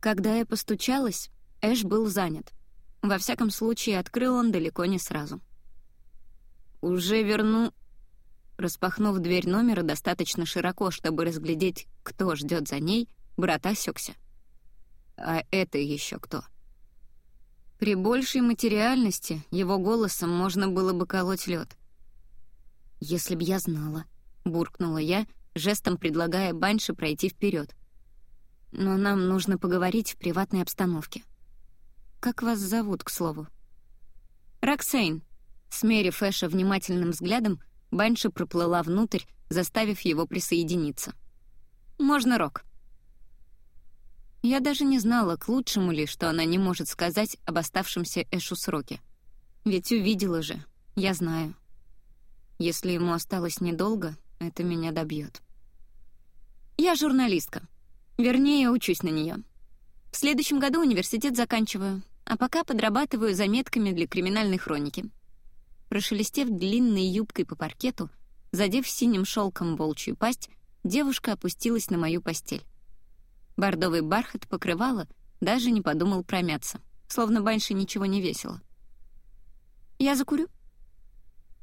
Когда я постучалась, Эш был занят. Во всяком случае, открыл он далеко не сразу. «Уже верну...» Распахнув дверь номера достаточно широко, чтобы разглядеть, кто ждет за ней, брат осекся. «А это еще кто?» При большей материальности его голосом можно было бы колоть лед. «Если б я знала», — буркнула я, жестом предлагая Банше пройти вперед. «Но нам нужно поговорить в приватной обстановке». «Как вас зовут, к слову?» «Роксейн», Смерив Эша внимательным взглядом, Банша проплыла внутрь, заставив его присоединиться. «Можно рок». Я даже не знала, к лучшему ли, что она не может сказать об оставшемся Эшу сроке. Ведь увидела же, я знаю. Если ему осталось недолго, это меня добьет. Я журналистка. Вернее, учусь на нее. В следующем году университет заканчиваю, а пока подрабатываю заметками для криминальной хроники. Прошелестев длинной юбкой по паркету, задев синим шелком волчью пасть, девушка опустилась на мою постель. Бордовый бархат покрывала, даже не подумал промяться, словно больше ничего не весело. «Я закурю?»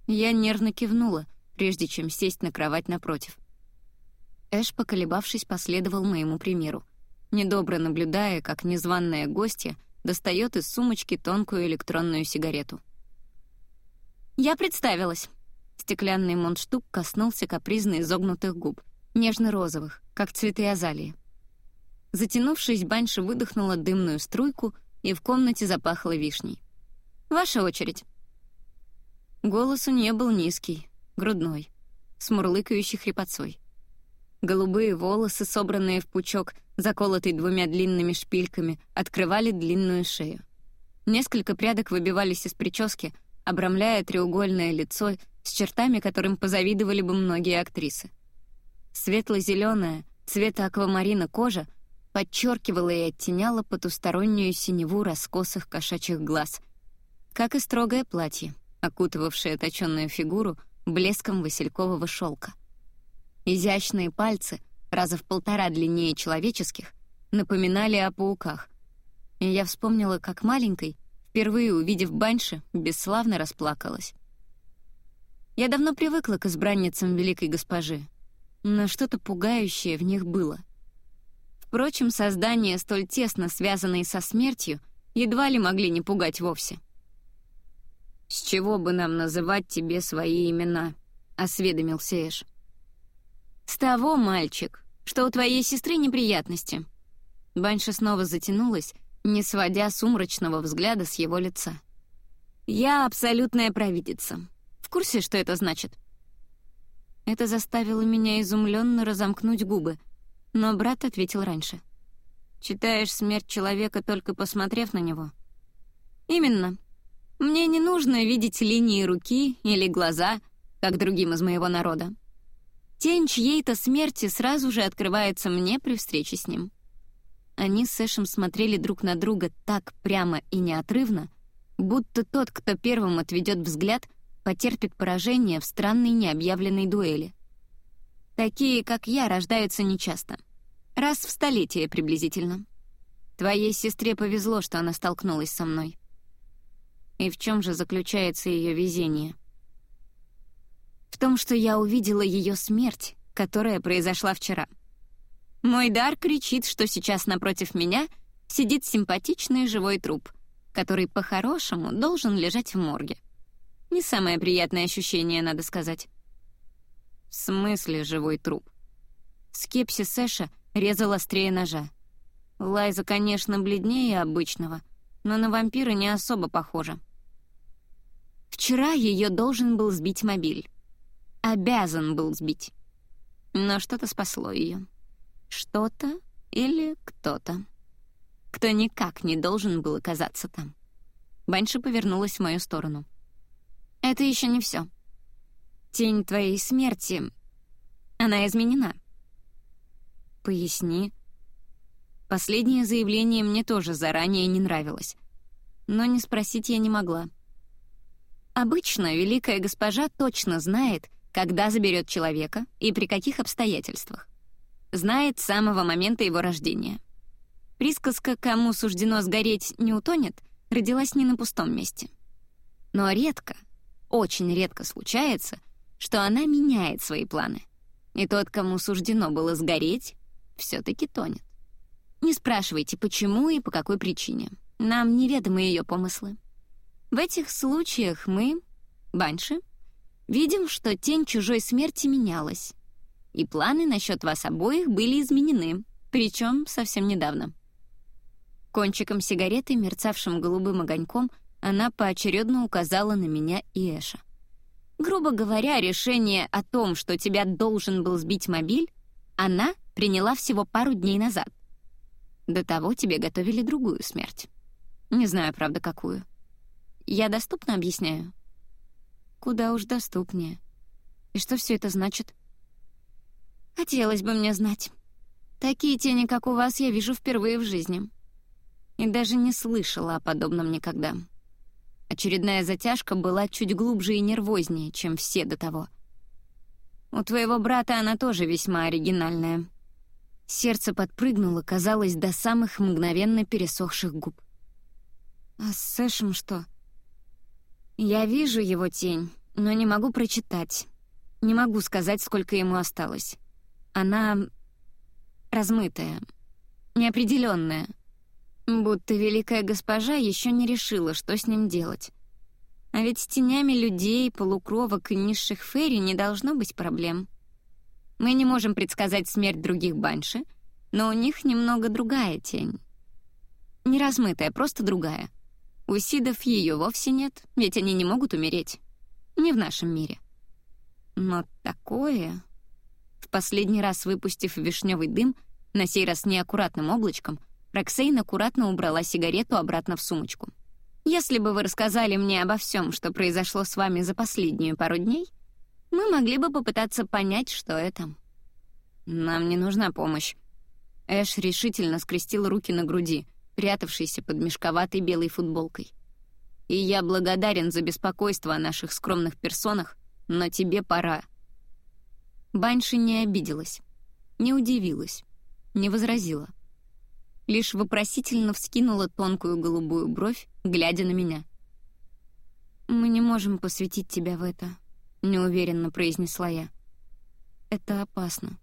Я нервно кивнула, прежде чем сесть на кровать напротив. Эш, поколебавшись, последовал моему примеру, недобро наблюдая, как незваная гостья достает из сумочки тонкую электронную сигарету. Я представилась. Стеклянный мундштук коснулся капризно изогнутых губ, нежно-розовых, как цветы азалии. Затянувшись, Банша выдохнула дымную струйку, и в комнате запахло вишней. «Ваша очередь». Голос у нее был низкий, грудной, с мурлыкающей хрипотцой. Голубые волосы, собранные в пучок, заколотый двумя длинными шпильками, открывали длинную шею. Несколько прядок выбивались из прически — обрамляя треугольное лицо с чертами, которым позавидовали бы многие актрисы. Светло-зеленая, цвета аквамарина кожа подчеркивала и оттеняла потустороннюю синеву раскосых кошачьих глаз, как и строгое платье, окутывавшее точенную фигуру блеском василькового шелка. Изящные пальцы, раза в полтора длиннее человеческих, напоминали о пауках. И я вспомнила, как маленькой впервые увидев Банши, бесславно расплакалась. Я давно привыкла к избранницам великой госпожи, но что-то пугающее в них было. Впрочем, создания, столь тесно связанные со смертью, едва ли могли не пугать вовсе. «С чего бы нам называть тебе свои имена?» — осведомился Эш. «С того, мальчик, что у твоей сестры неприятности». Банша снова затянулась, не сводя сумрачного взгляда с его лица. «Я абсолютная провидица. В курсе, что это значит?» Это заставило меня изумленно разомкнуть губы, но брат ответил раньше. «Читаешь смерть человека, только посмотрев на него?» «Именно. Мне не нужно видеть линии руки или глаза, как другим из моего народа. Тень чьей-то смерти сразу же открывается мне при встрече с ним. Они с Эшем смотрели друг на друга так прямо и неотрывно, будто тот, кто первым отведет взгляд, потерпит поражение в странной необъявленной дуэли. Такие, как я, рождаются нечасто. Раз в столетие приблизительно. Твоей сестре повезло, что она столкнулась со мной. И в чем же заключается ее везение? В том, что я увидела ее смерть, которая произошла вчера — мой дар кричит, что сейчас напротив меня сидит симпатичный живой труп, который по-хорошему должен лежать в морге. Не самое приятное ощущение, надо сказать. В смысле живой труп? Скепсис Сэша резал острее ножа. Лайза, конечно, бледнее обычного, но на вампира не особо похожа. Вчера ее должен был сбить мобиль. Обязан был сбить. Но что-то спасло ее. Что-то или кто-то. Кто никак не должен был оказаться там. Банши повернулась в мою сторону. «Это еще не все. Тень твоей смерти... Она изменена». «Поясни». Последнее заявление мне тоже заранее не нравилось. Но не спросить я не могла. Обычно великая госпожа точно знает, когда заберет человека и при каких обстоятельствах знает с самого момента его рождения. Присказка «кому суждено сгореть, не утонет» родилась не на пустом месте. Но редко, очень редко случается, что она меняет свои планы. И тот, кому суждено было сгореть, все таки тонет. Не спрашивайте, почему и по какой причине. Нам неведомы ее помыслы. В этих случаях мы, банши, видим, что тень чужой смерти менялась, и планы насчет вас обоих были изменены, причем совсем недавно. Кончиком сигареты, мерцавшим голубым огоньком, она поочередно указала на меня и Эша. Грубо говоря, решение о том, что тебя должен был сбить мобиль, она приняла всего пару дней назад. До того тебе готовили другую смерть. Не знаю, правда, какую. Я доступно объясняю? Куда уж доступнее. И что все это значит? Хотелось бы мне знать. Такие тени, как у вас, я вижу впервые в жизни. И даже не слышала о подобном никогда. Очередная затяжка была чуть глубже и нервознее, чем все до того. У твоего брата она тоже весьма оригинальная. Сердце подпрыгнуло, казалось, до самых мгновенно пересохших губ. А с Сэшем что? Я вижу его тень, но не могу прочитать. Не могу сказать, сколько ему осталось. Она размытая, неопределенная. Будто великая госпожа еще не решила, что с ним делать. А ведь с тенями людей, полукровок и низших фейри не должно быть проблем. Мы не можем предсказать смерть других банши, но у них немного другая тень. Не размытая, просто другая. У сидов ее вовсе нет, ведь они не могут умереть. Не в нашем мире. Но такое... В последний раз выпустив вишневый дым, на сей раз неаккуратным облачком, Роксейн аккуратно убрала сигарету обратно в сумочку. «Если бы вы рассказали мне обо всем, что произошло с вами за последнюю пару дней, мы могли бы попытаться понять, что это». «Нам не нужна помощь». Эш решительно скрестил руки на груди, прятавшийся под мешковатой белой футболкой. «И я благодарен за беспокойство о наших скромных персонах, но тебе пора». Банши не обиделась, не удивилась, не возразила лишь вопросительно вскинула тонкую голубую бровь, глядя на меня. «Мы не можем посвятить тебя в это», — неуверенно произнесла я. «Это опасно».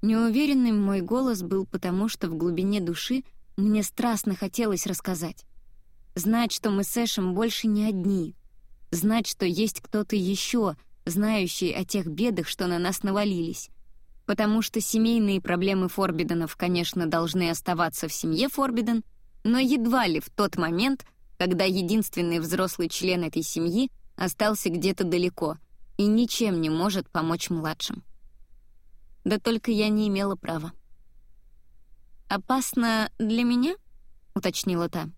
Неуверенным мой голос был потому, что в глубине души мне страстно хотелось рассказать. Знать, что мы с Эшем больше не одни. Знать, что есть кто-то еще, знающий о тех бедах, что на нас навалились потому что семейные проблемы Форбиденов, конечно, должны оставаться в семье Форбиден, но едва ли в тот момент, когда единственный взрослый член этой семьи остался где-то далеко и ничем не может помочь младшим. Да только я не имела права. «Опасно для меня?» — уточнила та.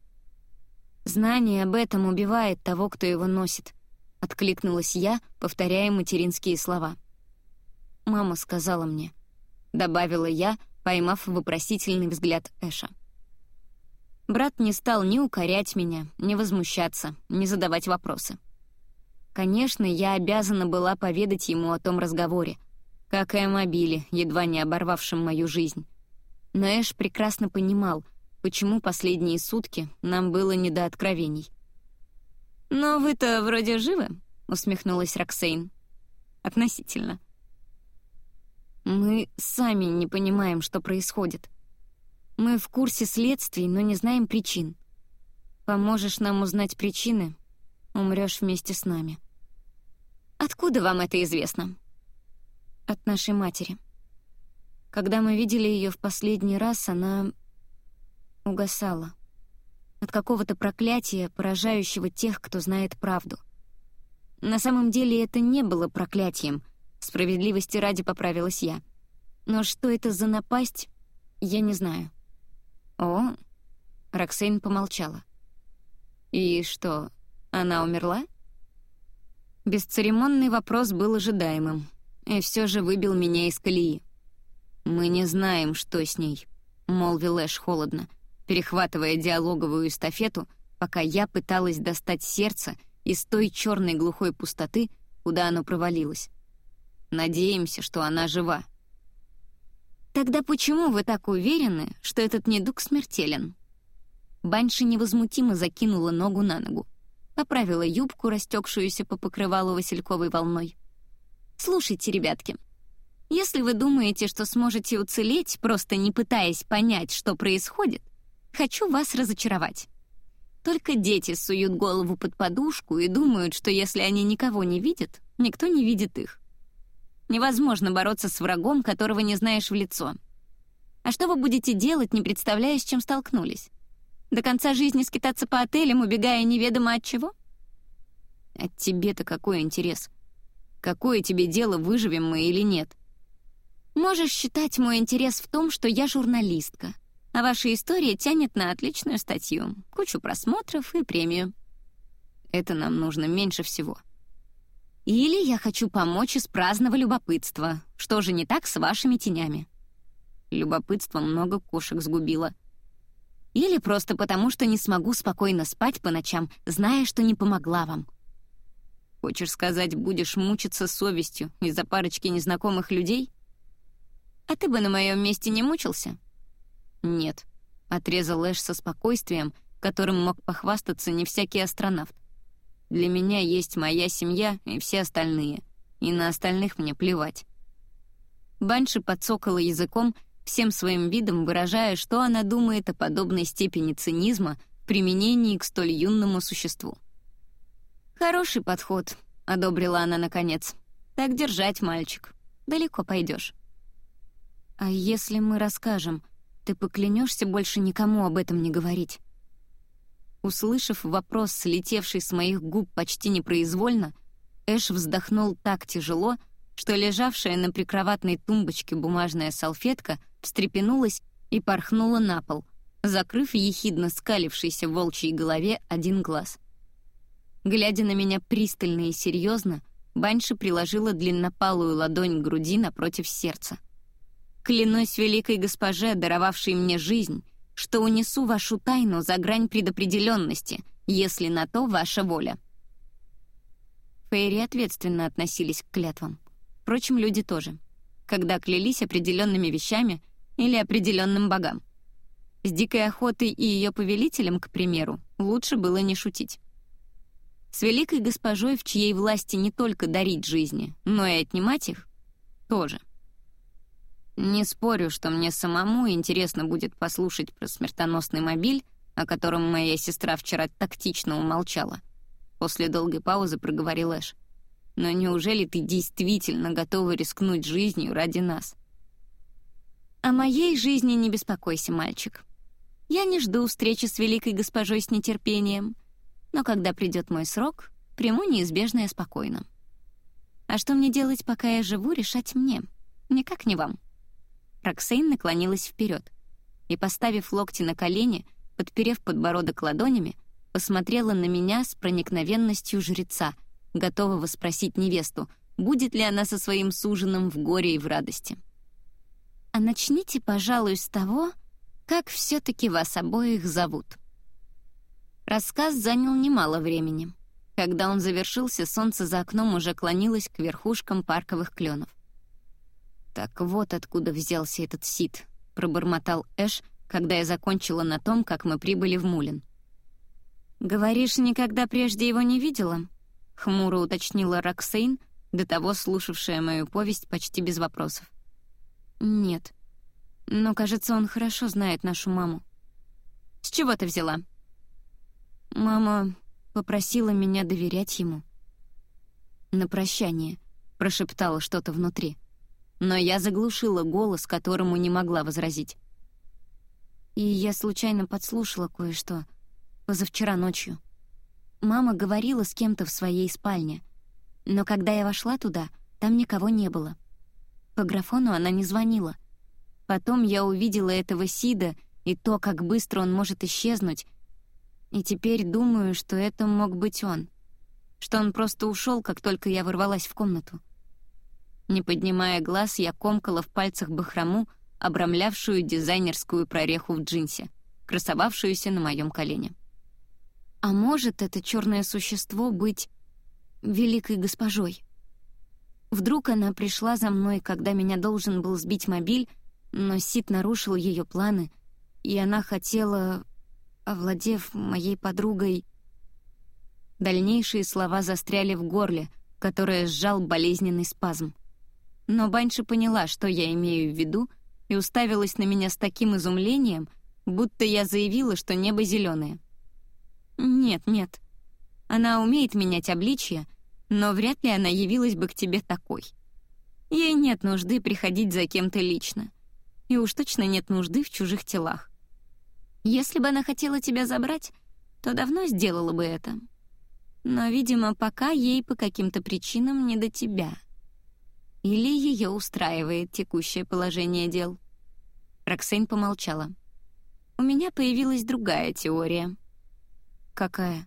«Знание об этом убивает того, кто его носит», — откликнулась я, повторяя материнские слова. «Мама сказала мне», — добавила я, поймав вопросительный взгляд Эша. Брат не стал ни укорять меня, ни возмущаться, ни задавать вопросы. Конечно, я обязана была поведать ему о том разговоре, как и о мобиле, едва не оборвавшем мою жизнь. Но Эш прекрасно понимал, почему последние сутки нам было не до откровений. «Но вы-то вроде живы?» — усмехнулась Роксейн. «Относительно. Мы сами не понимаем, что происходит. Мы в курсе следствий, но не знаем причин. Поможешь нам узнать причины, умрёшь вместе с нами. Откуда вам это известно? От нашей матери. Когда мы видели её в последний раз, она угасала. От какого-то проклятия, поражающего тех, кто знает правду. На самом деле это не было проклятием — Справедливости ради поправилась я. Но что это за напасть, я не знаю. О, Роксейн помолчала. И что, она умерла? Бесцеремонный вопрос был ожидаемым, и все же выбил меня из колеи. «Мы не знаем, что с ней», — молвил Эш холодно, перехватывая диалоговую эстафету, пока я пыталась достать сердце из той черной глухой пустоты, куда оно провалилось. Надеемся, что она жива». Тогда почему вы так уверены, что этот недуг смертелен? Банши невозмутимо закинула ногу на ногу, поправила юбку, растекшуюся по покрывалу васильковой волной. «Слушайте, ребятки, если вы думаете, что сможете уцелеть, просто не пытаясь понять, что происходит, хочу вас разочаровать. Только дети суют голову под подушку и думают, что если они никого не видят, никто не видит их. Невозможно бороться с врагом, которого не знаешь в лицо. А что вы будете делать, не представляя, с чем столкнулись? До конца жизни скитаться по отелям, убегая неведомо от чего? От тебе-то какой интерес? Какое тебе дело, выживем мы или нет? Можешь считать мой интерес в том, что я журналистка, а ваша история тянет на отличную статью, кучу просмотров и премию. Это нам нужно меньше всего. Или я хочу помочь из праздного любопытства. Что же не так с вашими тенями? Любопытство много кошек сгубило. Или просто потому, что не смогу спокойно спать по ночам, зная, что не помогла вам. Хочешь сказать, будешь мучиться совестью из-за парочки незнакомых людей? А ты бы на моем месте не мучился? Нет, отрезал Эш со спокойствием, которым мог похвастаться не всякий астронавт. Для меня есть моя семья и все остальные, и на остальных мне плевать. Банши подсокала языком, всем своим видом выражая, что она думает о подобной степени цинизма в применении к столь юному существу. «Хороший подход», — одобрила она наконец. «Так держать, мальчик. Далеко пойдешь. «А если мы расскажем, ты поклянешься больше никому об этом не говорить?» Услышав вопрос, слетевший с моих губ почти непроизвольно, Эш вздохнул так тяжело, что лежавшая на прикроватной тумбочке бумажная салфетка встрепенулась и порхнула на пол, закрыв ехидно скалившийся волчьей голове один глаз. Глядя на меня пристально и серьезно, Банши приложила длиннопалую ладонь к груди напротив сердца. Клянусь великой госпоже, даровавшей мне жизнь, что унесу вашу тайну за грань предопределенности, если на то ваша воля». Фейри ответственно относились к клятвам. Впрочем, люди тоже, когда клялись определенными вещами или определенным богам. С дикой охотой и ее повелителем, к примеру, лучше было не шутить. С великой госпожой, в чьей власти не только дарить жизни, но и отнимать их, тоже — не спорю, что мне самому интересно будет послушать про смертоносный мобиль, о котором моя сестра вчера тактично умолчала. После долгой паузы проговорил Эш. Но неужели ты действительно готова рискнуть жизнью ради нас? О моей жизни не беспокойся, мальчик. Я не жду встречи с великой госпожой с нетерпением, но когда придет мой срок, приму неизбежное спокойно. А что мне делать, пока я живу, решать мне, никак не вам. Роксейн наклонилась вперед и, поставив локти на колени, подперев подбородок ладонями, посмотрела на меня с проникновенностью жреца, готового спросить невесту, будет ли она со своим суженым в горе и в радости. «А начните, пожалуй, с того, как все-таки вас обоих зовут». Рассказ занял немало времени. Когда он завершился, солнце за окном уже клонилось к верхушкам парковых кленов. «Так вот откуда взялся этот сит», — пробормотал Эш, когда я закончила на том, как мы прибыли в Мулин. «Говоришь, никогда прежде его не видела?» — хмуро уточнила Роксейн, до того слушавшая мою повесть почти без вопросов. «Нет. Но, кажется, он хорошо знает нашу маму». «С чего ты взяла?» «Мама попросила меня доверять ему». «На прощание», — прошептала что-то внутри но я заглушила голос, которому не могла возразить. И я случайно подслушала кое-что позавчера ночью. Мама говорила с кем-то в своей спальне, но когда я вошла туда, там никого не было. По графону она не звонила. Потом я увидела этого Сида и то, как быстро он может исчезнуть, и теперь думаю, что это мог быть он, что он просто ушел, как только я ворвалась в комнату. Не поднимая глаз, я комкала в пальцах бахрому, обрамлявшую дизайнерскую прореху в джинсе, красовавшуюся на моем колене. А может это черное существо быть великой госпожой? Вдруг она пришла за мной, когда меня должен был сбить мобиль, Но Сид нарушил ее планы, и она хотела, овладев моей подругой... Дальнейшие слова застряли в горле, которое сжал болезненный спазм. Но Банши поняла, что я имею в виду, и уставилась на меня с таким изумлением, будто я заявила, что небо зеленое. «Нет, нет. Она умеет менять обличье, но вряд ли она явилась бы к тебе такой. Ей нет нужды приходить за кем-то лично. И уж точно нет нужды в чужих телах. Если бы она хотела тебя забрать, то давно сделала бы это. Но, видимо, пока ей по каким-то причинам не до тебя. Или ее устраивает текущее положение дел. Роксейн помолчала. «У меня появилась другая теория». «Какая?»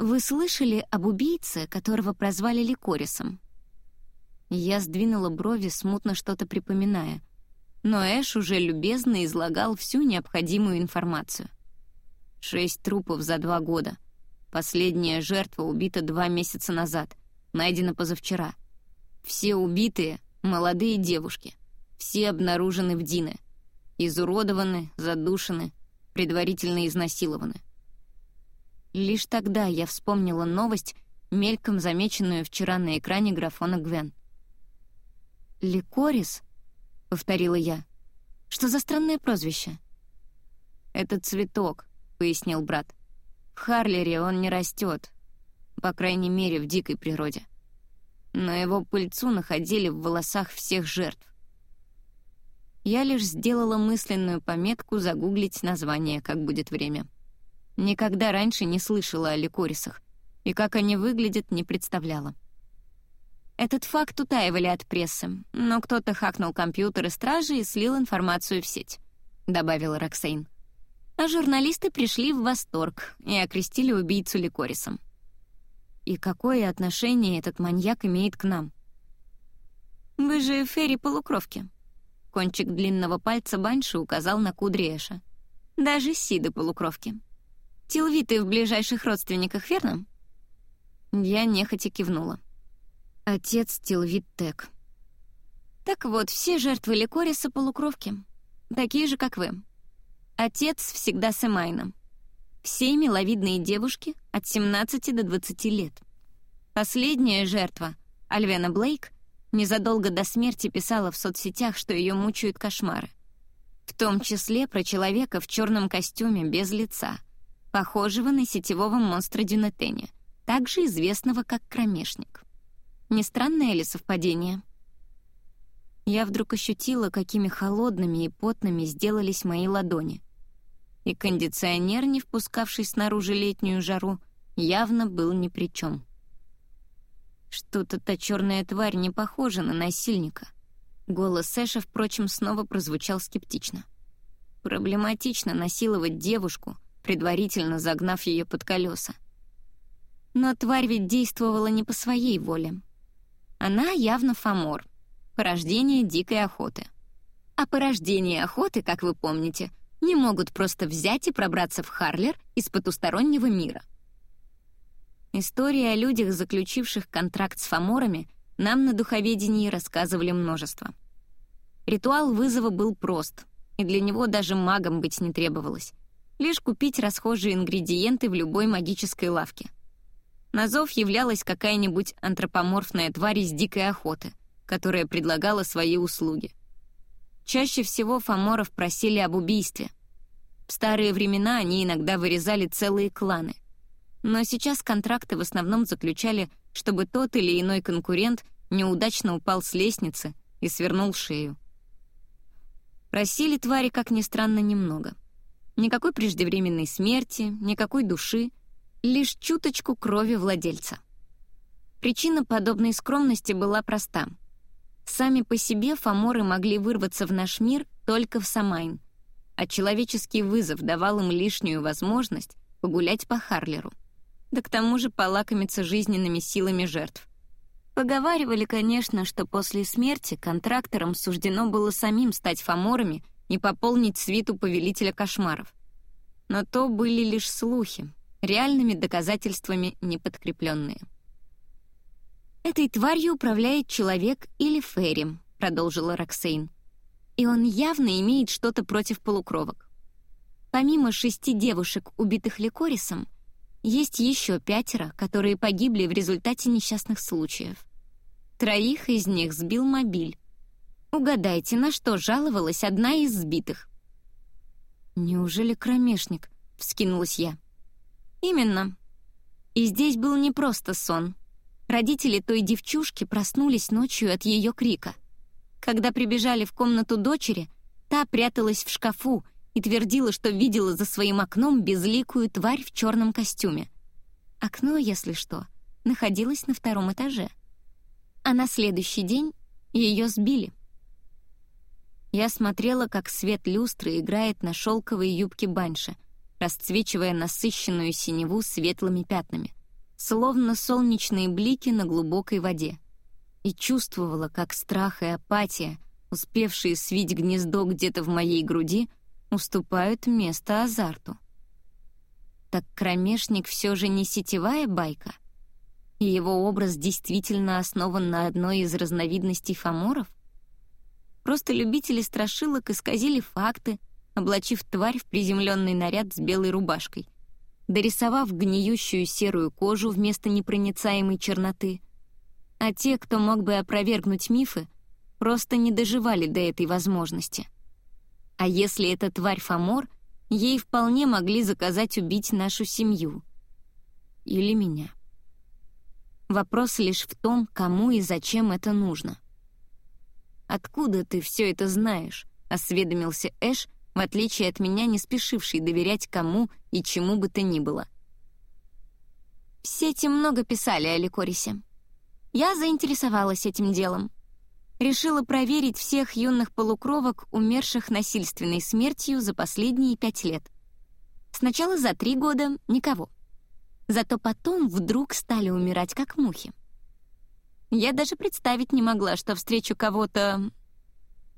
«Вы слышали об убийце, которого прозвали Ликорисом?» Я сдвинула брови, смутно что-то припоминая. Но Эш уже любезно излагал всю необходимую информацию. Шесть трупов за два года. Последняя жертва убита два месяца назад, найдена позавчера. Все убитые — молодые девушки. Все обнаружены в Дине. Изуродованы, задушены, предварительно изнасилованы. Лишь тогда я вспомнила новость, мельком замеченную вчера на экране графона Гвен. «Ликорис?» — повторила я. «Что за странное прозвище?» «Это цветок», — пояснил брат. «В Харлере он не растет, по крайней мере, в дикой природе. Но его пыльцу находили в волосах всех жертв. Я лишь сделала мысленную пометку загуглить название, как будет время. Никогда раньше не слышала о ликорисах, и как они выглядят, не представляла. Этот факт утаивали от прессы, но кто-то хакнул компьютеры стражи и слил информацию в сеть, добавила Роксейн. А журналисты пришли в восторг и окрестили убийцу ликорисом. И какое отношение этот маньяк имеет к нам? Вы же Ферри-полукровки. Кончик длинного пальца Банши указал на кудри Эша. Даже Сиды полукровки. Тилвиты в ближайших родственниках, верно?» Я нехотя кивнула. Отец Тилвит Тек. Так вот, все жертвы Ликориса — полукровки. Такие же, как вы. Отец всегда с Эмайном. Все миловидные девушки от 17 до 20 лет. Последняя жертва, Альвена Блейк, незадолго до смерти писала в соцсетях, что ее мучают кошмары. В том числе про человека в черном костюме без лица — похожего на сетевого монстра Дюнетене, также известного как Кромешник. Не странное ли совпадение? Я вдруг ощутила, какими холодными и потными сделались мои ладони. И кондиционер, не впускавший снаружи летнюю жару, явно был ни при чем. Что-то та черная тварь не похожа на насильника. Голос Эша, впрочем, снова прозвучал скептично. Проблематично насиловать девушку, предварительно загнав ее под колеса. Но тварь ведь действовала не по своей воле. Она явно фамор, порождение дикой охоты. А порождение охоты, как вы помните, не могут просто взять и пробраться в Харлер из потустороннего мира. Истории о людях, заключивших контракт с фаморами, нам на духоведении рассказывали множество. Ритуал вызова был прост, и для него даже магом быть не требовалось лишь купить расхожие ингредиенты в любой магической лавке. На зов являлась какая-нибудь антропоморфная тварь из дикой охоты, которая предлагала свои услуги. Чаще всего фаморов просили об убийстве. В старые времена они иногда вырезали целые кланы. Но сейчас контракты в основном заключали, чтобы тот или иной конкурент неудачно упал с лестницы и свернул шею. Просили твари, как ни странно, немного — Никакой преждевременной смерти, никакой души, лишь чуточку крови владельца. Причина подобной скромности была проста. Сами по себе фаморы могли вырваться в наш мир только в Самайн, а человеческий вызов давал им лишнюю возможность погулять по Харлеру. Да к тому же полакомиться жизненными силами жертв. Поговаривали, конечно, что после смерти контракторам суждено было самим стать фаморами и пополнить свиту повелителя кошмаров. Но то были лишь слухи, реальными доказательствами не подкрепленные. «Этой тварью управляет человек или Ферри», — продолжила Роксейн. и он явно имеет что-то против полукровок. Помимо шести девушек, убитых Ликорисом, есть еще пятеро, которые погибли в результате несчастных случаев. Троих из них сбил мобиль. Угадайте, на что жаловалась одна из сбитых? «Неужели кромешник?» — вскинулась я. «Именно. И здесь был не просто сон. Родители той девчушки проснулись ночью от ее крика. Когда прибежали в комнату дочери, та пряталась в шкафу и твердила, что видела за своим окном безликую тварь в черном костюме. Окно, если что, находилось на втором этаже. А на следующий день ее сбили. Я смотрела, как свет люстры играет на шелковой юбке банши, расцвечивая насыщенную синеву светлыми пятнами, словно солнечные блики на глубокой воде, и чувствовала, как страх и апатия, успевшие свить гнездо где-то в моей груди, уступают место азарту. Так кромешник все же не сетевая байка, и его образ действительно основан на одной из разновидностей фаморов? Просто любители страшилок исказили факты, облачив тварь в приземленный наряд с белой рубашкой, дорисовав гниющую серую кожу вместо непроницаемой черноты. А те, кто мог бы опровергнуть мифы, просто не доживали до этой возможности. А если эта тварь Фомор, ей вполне могли заказать убить нашу семью. Или меня. Вопрос лишь в том, кому и зачем это нужно. «Откуда ты все это знаешь?» — осведомился Эш, в отличие от меня, не спешивший доверять кому и чему бы то ни было. В сети много писали о Ликорисе. Я заинтересовалась этим делом решила проверить всех юных полукровок, умерших насильственной смертью за последние пять лет. Сначала за три года — никого. Зато потом вдруг стали умирать как мухи. Я даже представить не могла, что встречу кого-то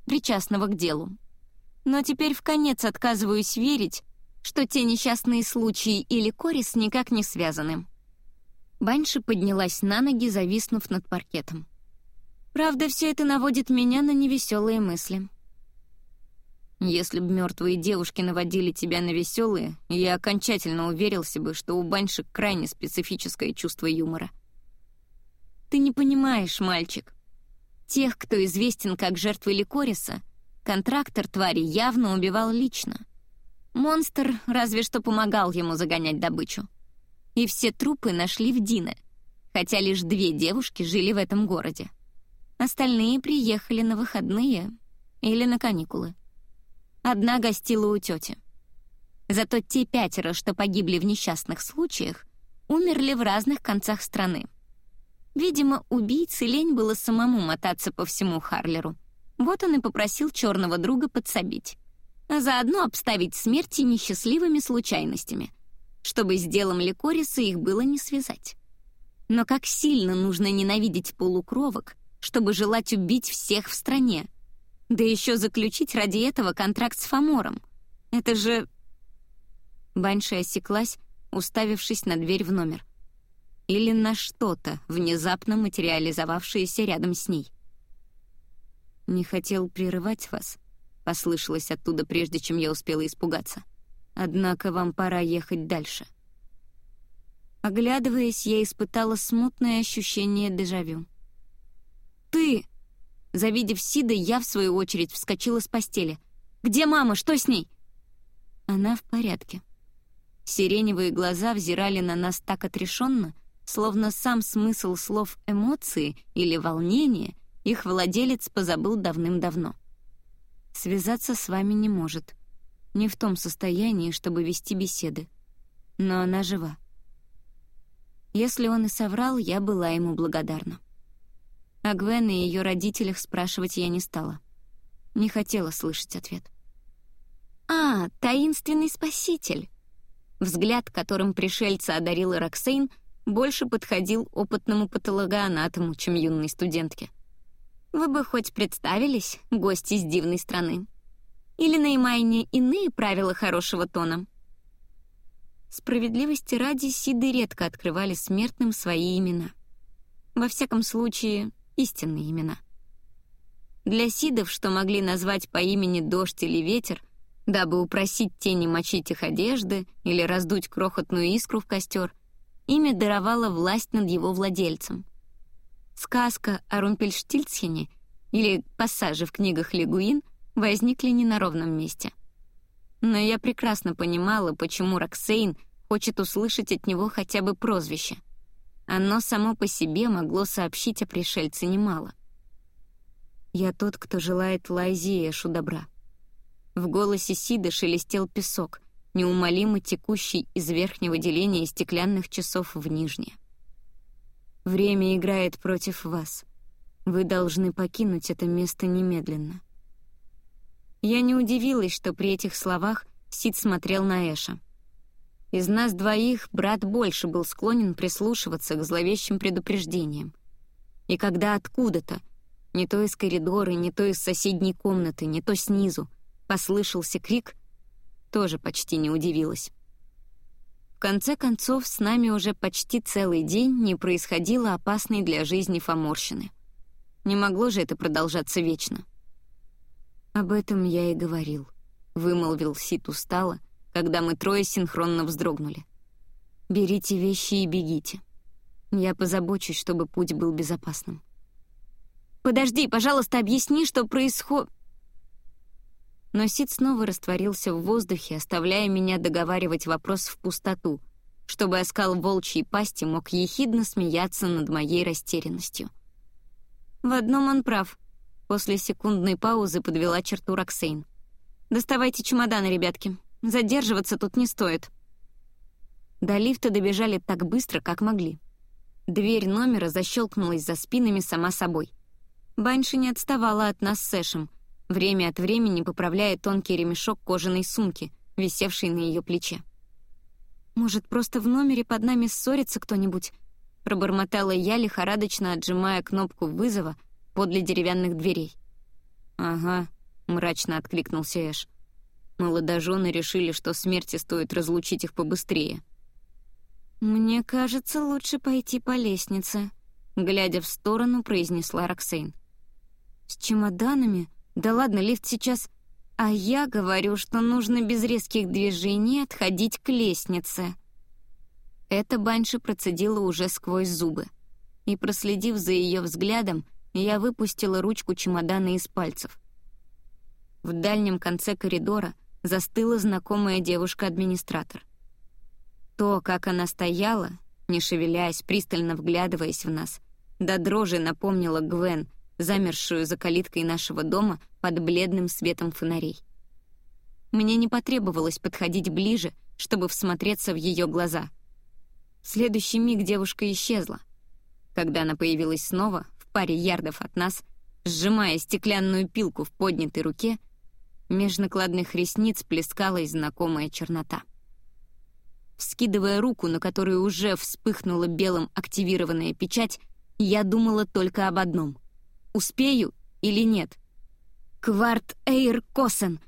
причастного к делу. Но теперь в конец отказываюсь верить, что те несчастные случаи или корис никак не связаны. Банши поднялась на ноги, зависнув над паркетом. Правда, все это наводит меня на невеселые мысли. Если бы мертвые девушки наводили тебя на веселые, я окончательно уверился бы, что у баньшек крайне специфическое чувство юмора. Ты не понимаешь, мальчик. Тех, кто известен как жертвы Ликориса, контрактор твари явно убивал лично. Монстр разве что помогал ему загонять добычу. И все трупы нашли в Дине, хотя лишь две девушки жили в этом городе. Остальные приехали на выходные или на каникулы. Одна гостила у тети. Зато те пятеро, что погибли в несчастных случаях, умерли в разных концах страны. Видимо, убийце лень было самому мотаться по всему Харлеру. Вот он и попросил черного друга подсобить. А заодно обставить смерти несчастливыми случайностями, чтобы с делом Ликориса их было не связать. Но как сильно нужно ненавидеть полукровок, чтобы желать убить всех в стране. Да еще заключить ради этого контракт с Фомором. Это же... Банши осеклась, уставившись на дверь в номер. Или на что-то, внезапно материализовавшееся рядом с ней. «Не хотел прерывать вас», — послышалось оттуда, прежде чем я успела испугаться. «Однако вам пора ехать дальше». Оглядываясь, я испытала смутное ощущение дежавю ты!» Завидев Сида, я, в свою очередь, вскочила с постели. «Где мама? Что с ней?» Она в порядке. Сиреневые глаза взирали на нас так отрешенно, словно сам смысл слов «эмоции» или «волнение» их владелец позабыл давным-давно. Связаться с вами не может. Не в том состоянии, чтобы вести беседы. Но она жива. Если он и соврал, я была ему благодарна. О Гвен и ее родителях спрашивать я не стала. Не хотела слышать ответ. «А, таинственный спаситель!» Взгляд, которым пришельца одарила Роксейн, больше подходил опытному патологоанатому, чем юной студентке. «Вы бы хоть представились, гости из дивной страны? Или на Имайне иные правила хорошего тона?» Справедливости ради, Сиды редко открывали смертным свои имена. Во всяком случае, истинные имена. Для сидов, что могли назвать по имени дождь или ветер, дабы упросить тени мочить их одежды или раздуть крохотную искру в костер, имя даровало власть над его владельцем. Сказка о Румпельштильцхене или пассажи в книгах Легуин возникли не на ровном месте. Но я прекрасно понимала, почему Роксейн хочет услышать от него хотя бы прозвище. Оно само по себе могло сообщить о пришельце немало. «Я тот, кто желает Лайзи Эшу добра». В голосе Сида шелестел песок, неумолимо текущий из верхнего деления стеклянных часов в нижнее. «Время играет против вас. Вы должны покинуть это место немедленно». Я не удивилась, что при этих словах Сид смотрел на Эша. Из нас двоих брат больше был склонен прислушиваться к зловещим предупреждениям. И когда откуда-то, не то из коридора, не то из соседней комнаты, не то снизу, послышался крик, тоже почти не удивилась. В конце концов, с нами уже почти целый день не происходило опасной для жизни фоморщины. Не могло же это продолжаться вечно. «Об этом я и говорил», — вымолвил Сит устало, когда мы трое синхронно вздрогнули. «Берите вещи и бегите. Я позабочусь, чтобы путь был безопасным». «Подожди, пожалуйста, объясни, что происходит...» Но Сид снова растворился в воздухе, оставляя меня договаривать вопрос в пустоту, чтобы оскал волчьей пасти мог ехидно смеяться над моей растерянностью. В одном он прав. После секундной паузы подвела черту Роксейн. «Доставайте чемоданы, ребятки. Задерживаться тут не стоит». До лифта добежали так быстро, как могли. Дверь номера защелкнулась за спинами сама собой. Банши не отставала от нас с Эшем, время от времени поправляя тонкий ремешок кожаной сумки, висевший на ее плече. «Может, просто в номере под нами ссорится кто-нибудь?» пробормотала я, лихорадочно отжимая кнопку вызова подле деревянных дверей. «Ага», — мрачно откликнулся Эш. Молодожены решили, что смерти стоит разлучить их побыстрее. «Мне кажется, лучше пойти по лестнице», — глядя в сторону, произнесла Роксейн. «С чемоданами? Да ладно, лифт сейчас...» «А я говорю, что нужно без резких движений отходить к лестнице». Это Банши процедила уже сквозь зубы. И, проследив за ее взглядом, я выпустила ручку чемодана из пальцев. В дальнем конце коридора застыла знакомая девушка-администратор. То, как она стояла, не шевеляясь, пристально вглядываясь в нас, до дрожи напомнила Гвен, замершую за калиткой нашего дома под бледным светом фонарей. Мне не потребовалось подходить ближе, чтобы всмотреться в ее глаза. В следующий миг девушка исчезла. Когда она появилась снова, в паре ярдов от нас, сжимая стеклянную пилку в поднятой руке, Меж накладных ресниц плескалась знакомая чернота. Вскидывая руку, на которой уже вспыхнула белым активированная печать, я думала только об одном. Успею или нет? «Кварт Эйр Косен!»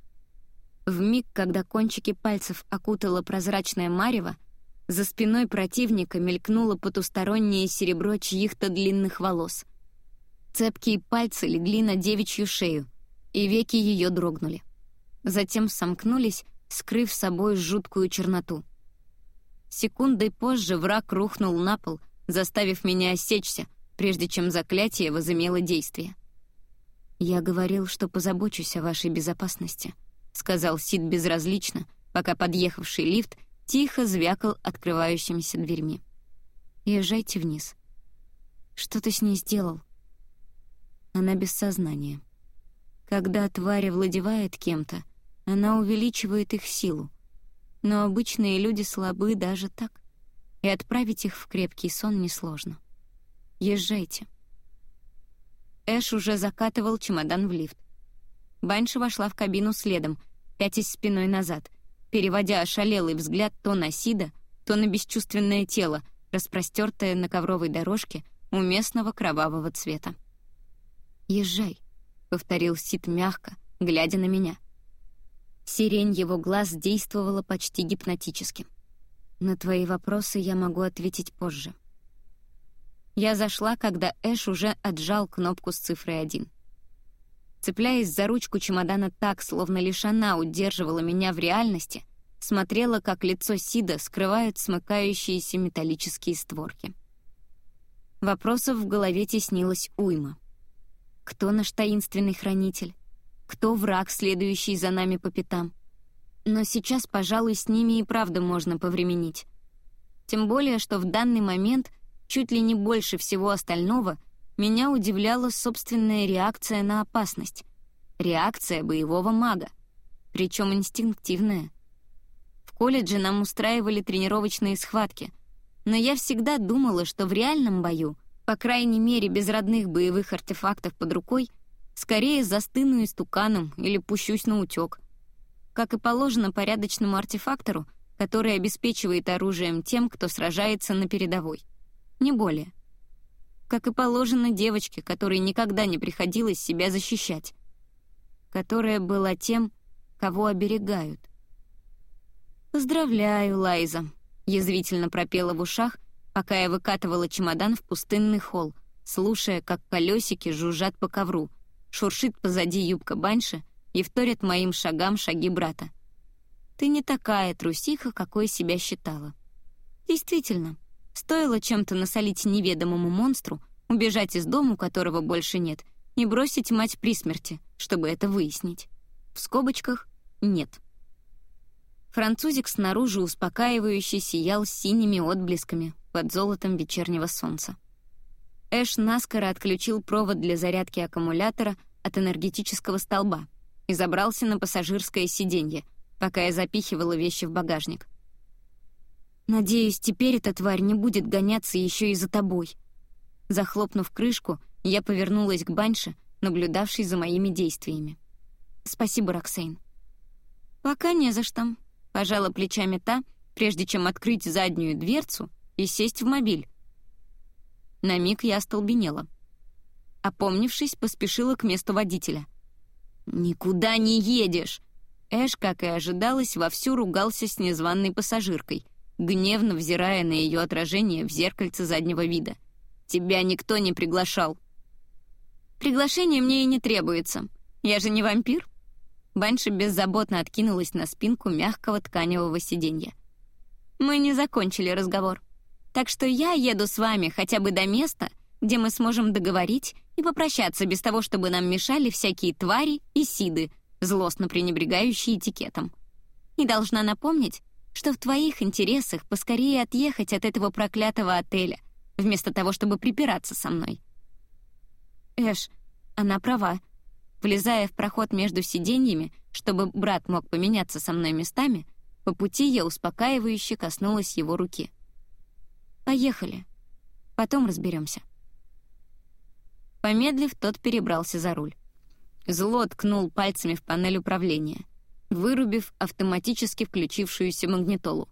В миг, когда кончики пальцев окутала прозрачная марево, за спиной противника мелькнуло потустороннее серебро чьих-то длинных волос. Цепкие пальцы легли на девичью шею, и веки ее дрогнули затем сомкнулись, скрыв собой жуткую черноту. Секундой позже враг рухнул на пол, заставив меня осечься, прежде чем заклятие возымело действие. «Я говорил, что позабочусь о вашей безопасности», — сказал Сид безразлично, пока подъехавший лифт тихо звякал открывающимися дверьми. «Езжайте вниз». «Что ты с ней сделал?» Она без сознания. Когда тварь овладевает кем-то, она увеличивает их силу. Но обычные люди слабы даже так, и отправить их в крепкий сон несложно. Езжайте. Эш уже закатывал чемодан в лифт. Банши вошла в кабину следом, пятясь спиной назад, переводя ошалелый взгляд то на Сида, то на бесчувственное тело, распростертое на ковровой дорожке у местного кровавого цвета. «Езжай», — повторил Сид мягко, глядя на меня — Сирень его глаз действовала почти гипнотически. На твои вопросы я могу ответить позже. Я зашла, когда Эш уже отжал кнопку с цифрой 1. цепляясь за ручку чемодана так, словно лишь она удерживала меня в реальности, смотрела, как лицо Сида скрывают смыкающиеся металлические створки. Вопросов в голове теснилось уйма. Кто наш таинственный хранитель? Кто враг, следующий за нами по пятам? Но сейчас, пожалуй, с ними и правда можно повременить. Тем более, что в данный момент, чуть ли не больше всего остального, меня удивляла собственная реакция на опасность. Реакция боевого мага. Причем инстинктивная. В колледже нам устраивали тренировочные схватки, но я всегда думала, что в реальном бою, по крайней мере без родных боевых артефактов под рукой, скорее застыну истуканом или пущусь на утёк. Как и положено порядочному артефактору, который обеспечивает оружием тем, кто сражается на передовой. Не более как и положено девочке, которой никогда не приходилось себя защищать, которая была тем, кого оберегают. «Поздравляю, Лайза», — язвительно пропела в ушах, пока я выкатывала чемодан в пустынный холл, слушая, как колесики жужжат по ковру, шуршит позади юбка баньша и вторят моим шагам шаги брата. «Ты не такая трусиха, какой себя считала». Действительно, Стоило чем-то насолить неведомому монстру, убежать из дома, которого больше нет, и бросить мать при смерти, чтобы это выяснить. В скобочках «нет». Французик снаружи успокаивающе сиял синими отблесками под золотом вечернего солнца. Эш наскоро отключил провод для зарядки аккумулятора от энергетического столба и забрался на пассажирское сиденье, пока я запихивала вещи в багажник — Надеюсь, теперь эта тварь не будет гоняться еще и за тобой. Захлопнув крышку, я повернулась к Банше, наблюдавшей за моими действиями. Спасибо, Роксейн. Пока не за что. Пожала плечами та, прежде чем открыть заднюю дверцу и сесть в мобиль. На миг я остолбенела. Опомнившись, поспешила к месту водителя. «Никуда не едешь!» Эш, как и ожидалось, вовсю ругался с незваной пассажиркой — гневно взирая на ее отражение в зеркальце заднего вида. «Тебя никто не приглашал». «Приглашение мне и не требуется. Я же не вампир». Банши беззаботно откинулась на спинку мягкого тканевого сиденья. «Мы не закончили разговор. Так что я еду с вами хотя бы до места, где мы сможем договорить и попрощаться без того, чтобы нам мешали всякие твари и сиды, злостно пренебрегающие этикетом. И должна напомнить, что в твоих интересах поскорее отъехать от этого проклятого отеля, вместо того, чтобы припираться со мной. Эш, она права. Влезая в проход между сиденьями, чтобы брат мог поменяться со мной местами, по пути я успокаивающе коснулась его руки. «Поехали. Потом разберемся. Помедлив, тот перебрался за руль. Зло ткнул пальцами в панель управления — вырубив автоматически включившуюся магнитолу.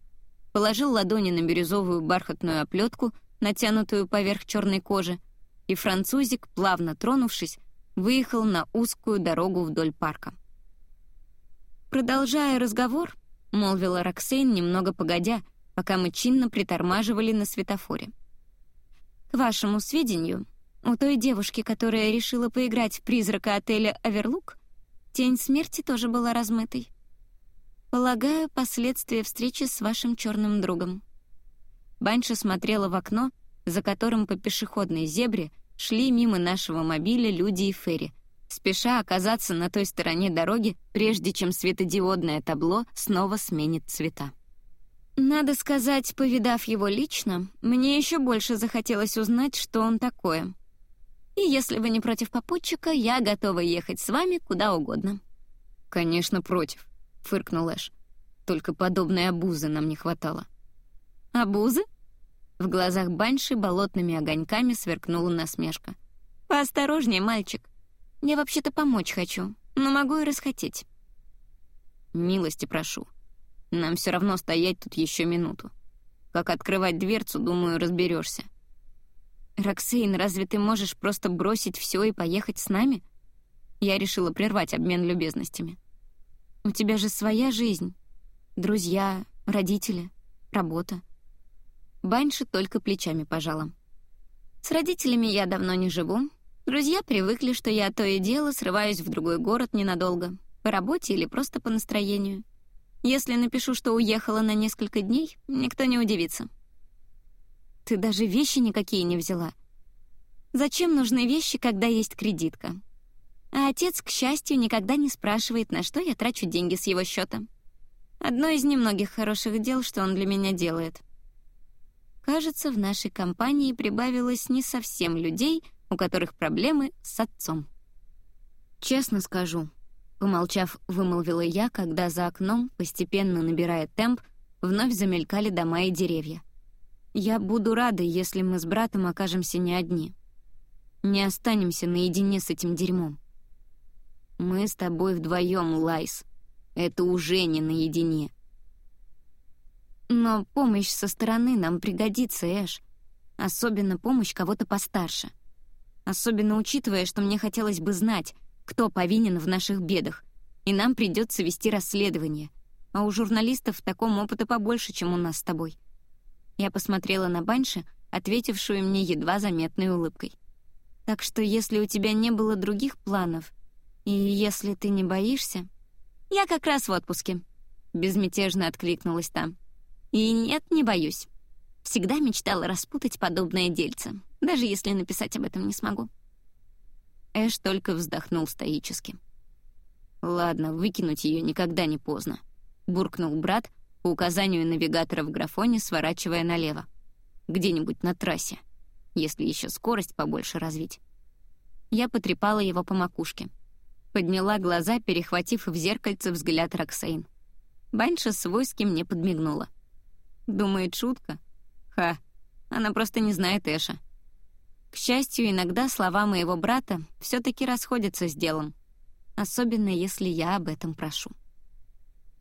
Положил ладони на бирюзовую бархатную оплетку, натянутую поверх черной кожи, и французик, плавно тронувшись, выехал на узкую дорогу вдоль парка. «Продолжая разговор», — молвила Роксейн немного погодя, пока мы чинно притормаживали на светофоре. «К вашему сведению, у той девушки, которая решила поиграть в призрака отеля «Аверлук», Тень смерти тоже была размытой. Полагаю, последствия встречи с вашим черным другом. Банша смотрела в окно, за которым по пешеходной зебре шли мимо нашего мобиля люди и Ферри, спеша оказаться на той стороне дороги, прежде чем светодиодное табло снова сменит цвета. Надо сказать, повидав его лично, мне еще больше захотелось узнать, что он такое — и если вы не против попутчика, я готова ехать с вами куда угодно». «Конечно, против», — фыркнул Эш. «Только подобной обузы нам не хватало». «Обузы?» В глазах Банши болотными огоньками сверкнула насмешка. «Поосторожнее, мальчик. Я вообще-то помочь хочу, но могу и расхотеть». «Милости прошу. Нам все равно стоять тут еще минуту. Как открывать дверцу, думаю, разберешься. «Роксейн, разве ты можешь просто бросить все и поехать с нами?» Я решила прервать обмен любезностями. «У тебя же своя жизнь. Друзья, родители, работа». Баньша только плечами пожала. «С родителями я давно не живу, Друзья привыкли, что я то и дело срываюсь в другой город ненадолго, по работе или просто по настроению. Если напишу, что уехала на несколько дней, никто не удивится. Ты даже вещи никакие не взяла. Зачем нужны вещи, когда есть кредитка? А отец, к счастью, никогда не спрашивает, на что я трачу деньги с его счета. Одно из немногих хороших дел, что он для меня делает. Кажется, в нашей компании прибавилось не совсем людей, у которых проблемы с отцом. Честно скажу, помолчав, вымолвила я, когда за окном, постепенно набирая темп, вновь замелькали дома и деревья. Я буду рада, если мы с братом окажемся не одни. Не останемся наедине с этим дерьмом. Мы с тобой вдвоем, Лайс. Это уже не наедине. Но помощь со стороны нам пригодится, Эш. Особенно помощь кого-то постарше. Особенно учитывая, что мне хотелось бы знать, кто повинен в наших бедах, и нам придется вести расследование. А у журналистов таком опыта побольше, чем у нас с тобой. Я посмотрела на Банши, ответившую мне едва заметной улыбкой. Так что если у тебя не было других планов, и если ты не боишься... Я как раз в отпуске. Безмятежно откликнулась там. И нет, не боюсь. Всегда мечтала распутать подобное дельце, даже если написать об этом не смогу. Эш только вздохнул стоически. «Ладно, выкинуть ее никогда не поздно», — буркнул брат по указанию навигатора в графоне, сворачивая налево. «Где-нибудь на трассе, если еще скорость побольше развить». Я потрепала его по макушке. Подняла глаза, перехватив в зеркальце взгляд Роксейн. Банша свойски мне подмигнула. Думает, шутка? Ха, она просто не знает Эша. К счастью, иногда слова моего брата все таки расходятся с делом, особенно если я об этом прошу.